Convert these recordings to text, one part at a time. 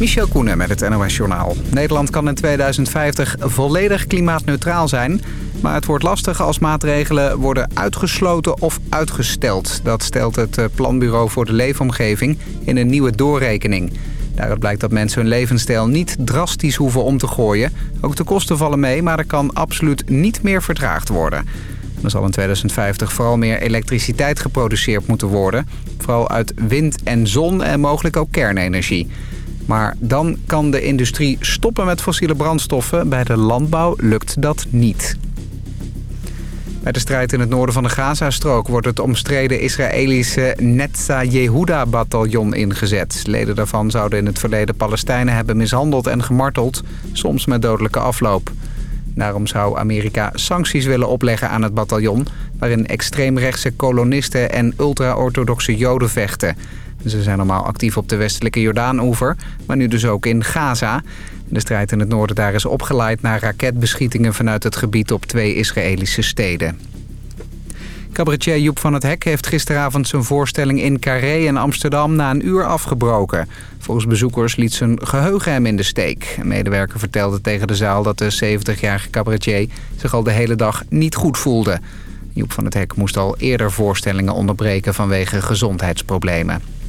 Michel Koenen met het NOS Journaal. Nederland kan in 2050 volledig klimaatneutraal zijn... maar het wordt lastig als maatregelen worden uitgesloten of uitgesteld. Dat stelt het eh, Planbureau voor de Leefomgeving in een nieuwe doorrekening. Daaruit blijkt dat mensen hun levensstijl niet drastisch hoeven om te gooien. Ook de kosten vallen mee, maar er kan absoluut niet meer vertraagd worden. Er zal in 2050 vooral meer elektriciteit geproduceerd moeten worden. Vooral uit wind en zon en mogelijk ook kernenergie. Maar dan kan de industrie stoppen met fossiele brandstoffen. Bij de landbouw lukt dat niet. Bij de strijd in het noorden van de Gazastrook wordt het omstreden Israëlische Netza Yehuda-bataljon ingezet. Leden daarvan zouden in het verleden Palestijnen hebben mishandeld en gemarteld, soms met dodelijke afloop. Daarom zou Amerika sancties willen opleggen aan het bataljon... waarin extreemrechtse kolonisten en ultra-orthodoxe joden vechten. Ze zijn normaal actief op de westelijke Jordaan-oever, maar nu dus ook in Gaza. De strijd in het noorden daar is opgeleid naar raketbeschietingen vanuit het gebied op twee Israëlische steden. Cabaretier Joep van het Hek heeft gisteravond zijn voorstelling in Carré in Amsterdam na een uur afgebroken. Volgens bezoekers liet zijn geheugen hem in de steek. Een medewerker vertelde tegen de zaal dat de 70-jarige cabaretier zich al de hele dag niet goed voelde. Joep van het Hek moest al eerder voorstellingen onderbreken vanwege gezondheidsproblemen.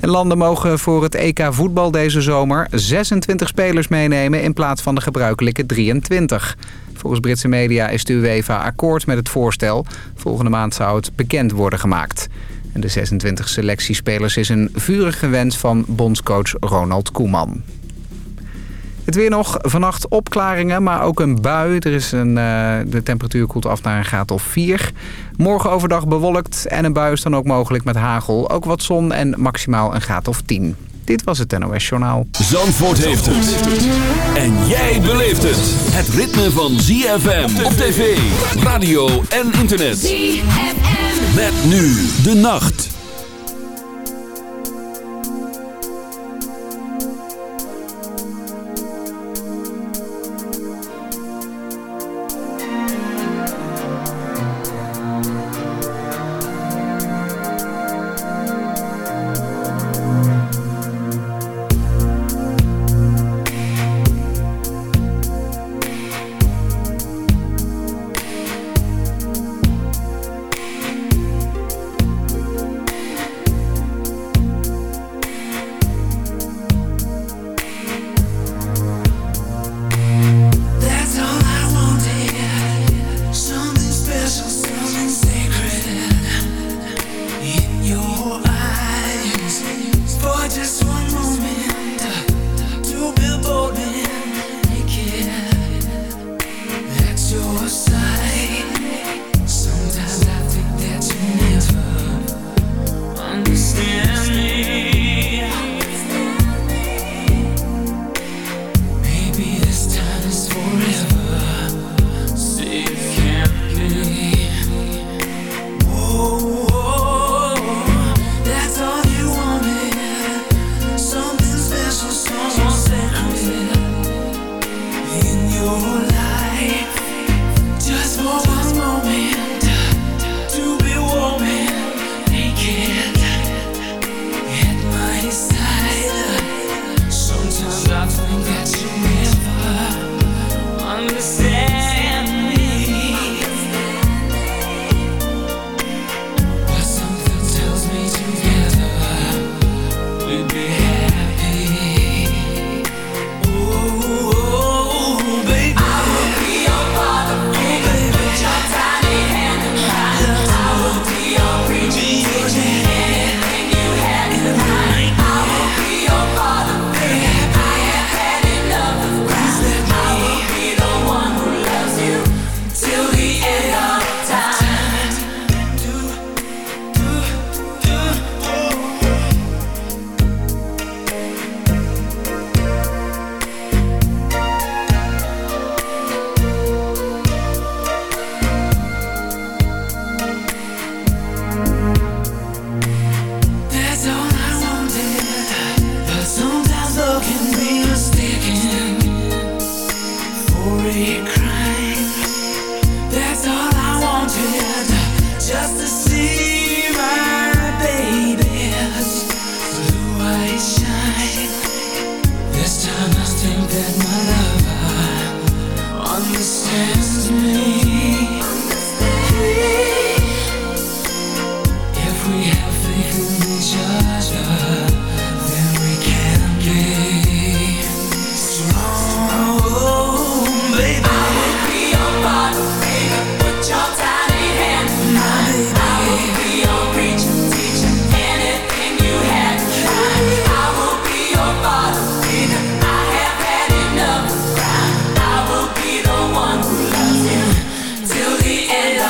En landen mogen voor het EK voetbal deze zomer 26 spelers meenemen in plaats van de gebruikelijke 23. Volgens Britse media is de UEFA akkoord met het voorstel. Volgende maand zou het bekend worden gemaakt. En de 26 selectiespelers is een vurige wens van bondscoach Ronald Koeman. Het weer nog. Vannacht opklaringen, maar ook een bui. Er is een, uh, de temperatuur koelt af naar een graad of 4. Morgen overdag bewolkt en een bui is dan ook mogelijk met hagel. Ook wat zon en maximaal een graad of 10. Dit was het NOS Journaal. Zandvoort heeft het. En jij beleeft het. Het ritme van ZFM op tv, radio en internet. ZFM. Met nu de nacht. And.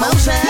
emotion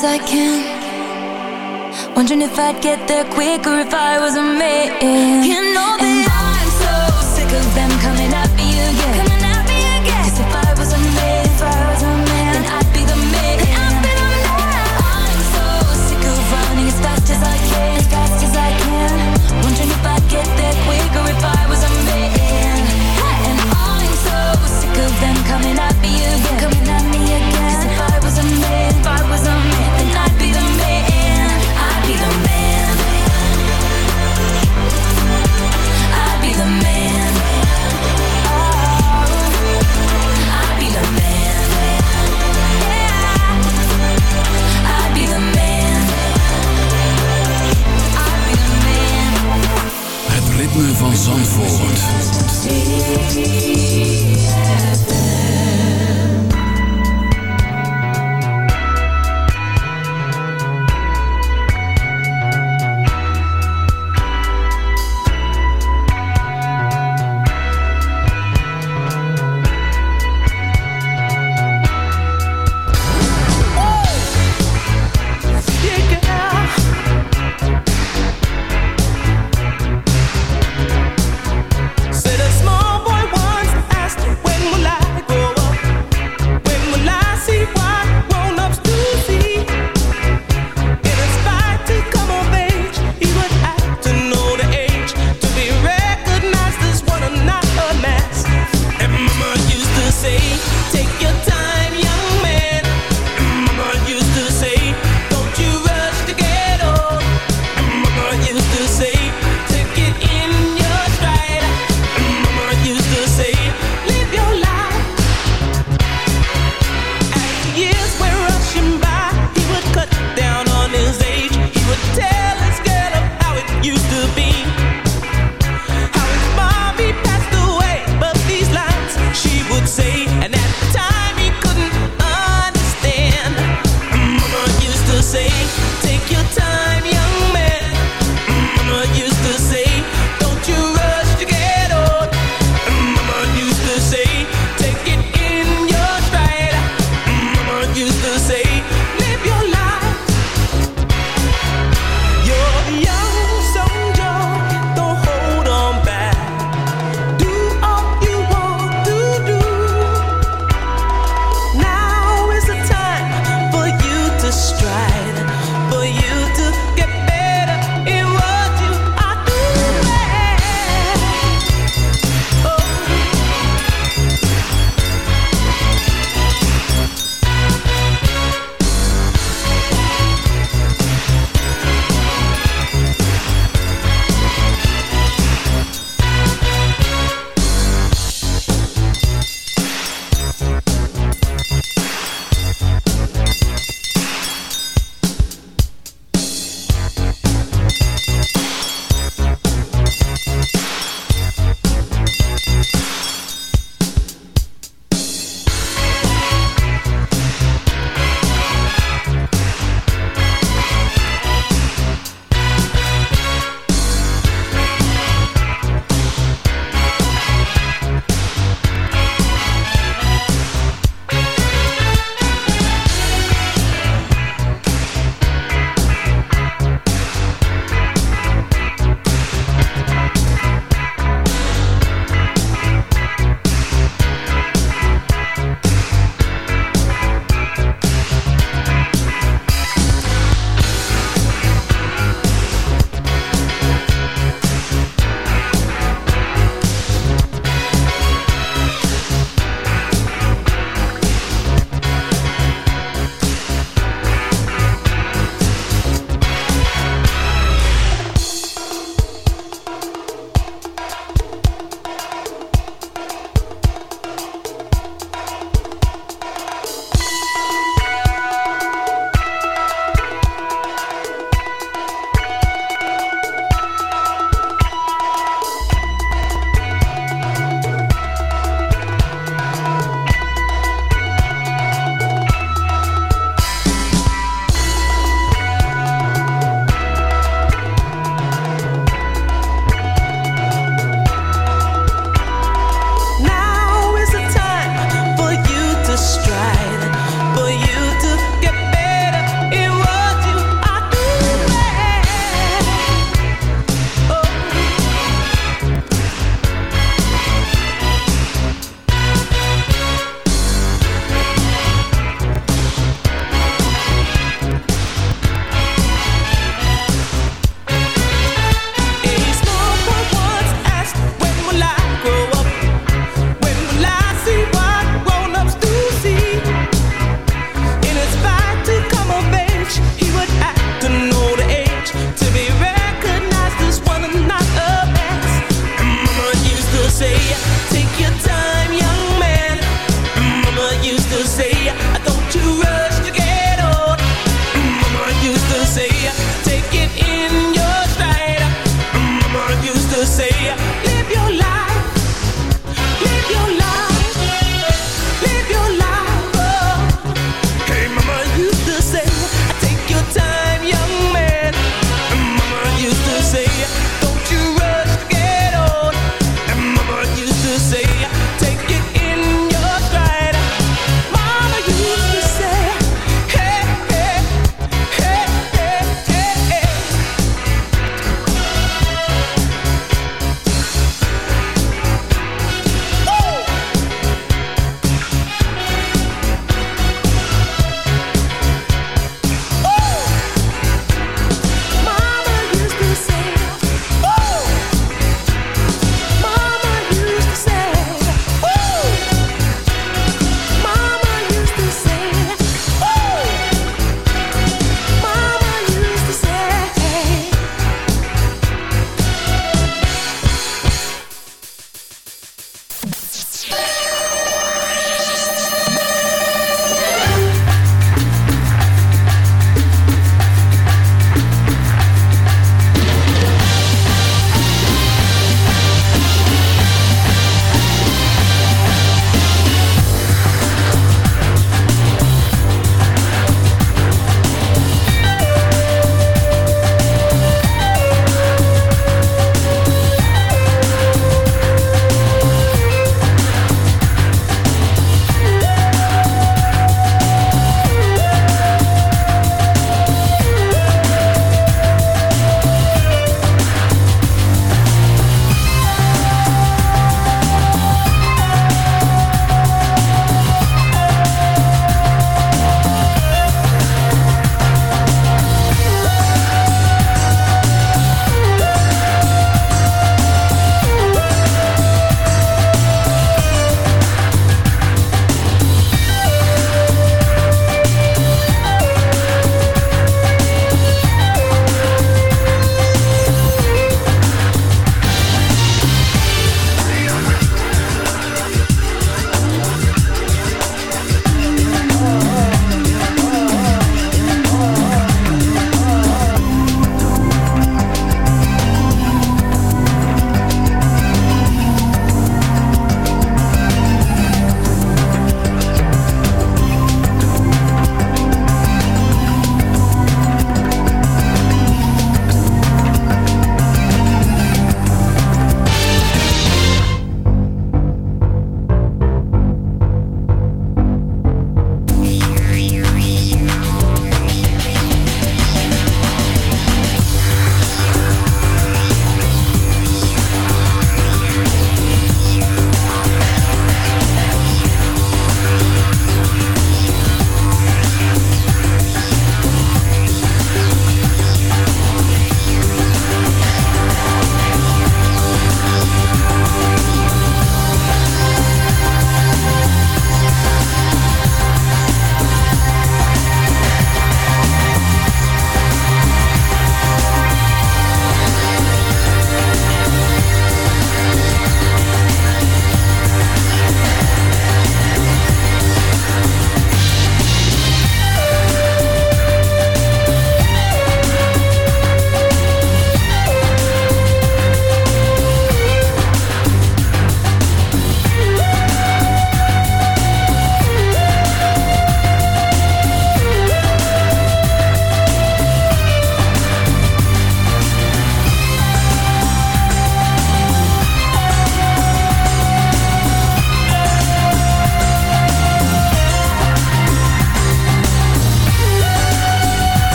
As I can. Wondering if I'd get there quicker if I was a man. You know that and I'm so sick of them coming at me again. Coming at me again. 'Cause if I was a man, if I was a man, then I'd be the man. I'd be the man. I'm so sick of running as fast as I can, as fast as I can. Wondering if I'd get there quicker if I was a man. And I'm so sick of them coming at Zandvoort.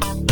Bye.